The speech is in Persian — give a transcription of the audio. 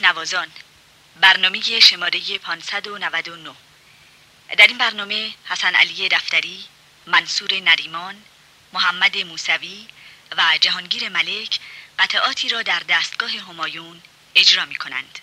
تکنوازان برنامه شماره 599 در این برنامه حسن علی دفتری، منصور نریمان، محمد موسوی و جهانگیر ملک قطعاتی را در دستگاه همایون اجرا می کنند.